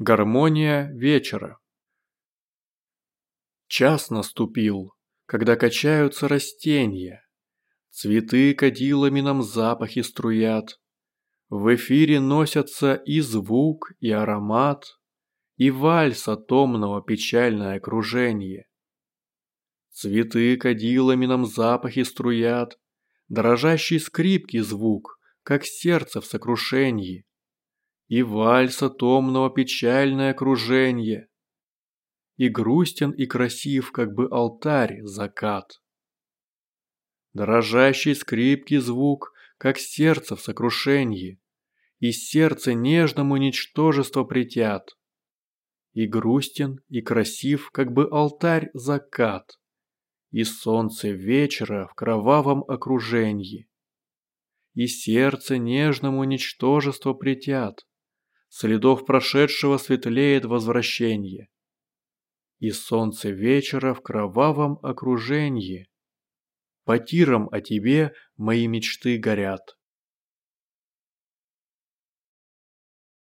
Гармония вечера. Час наступил, когда качаются растения. Цветы кадилами нам запахи струят. В эфире носятся и звук, и аромат, И вальса томного печальное окружение. Цветы кадилами нам запахи струят, Дрожащий скрипки звук, как сердце в сокрушении и вальса томного печальное окруженье. И грустен и красив, как бы алтарь, закат. Дрожащий скрипки звук, как сердце в сокрушенье, И сердце нежному ничтожество притят. И грустен и красив, как бы алтарь, закат, И солнце вечера в кровавом окруженье. И сердце нежному ничтожество притят следов прошедшего светлеет возвращение. И солнце вечера в кровавом окружении. По тирам о тебе мои мечты горят.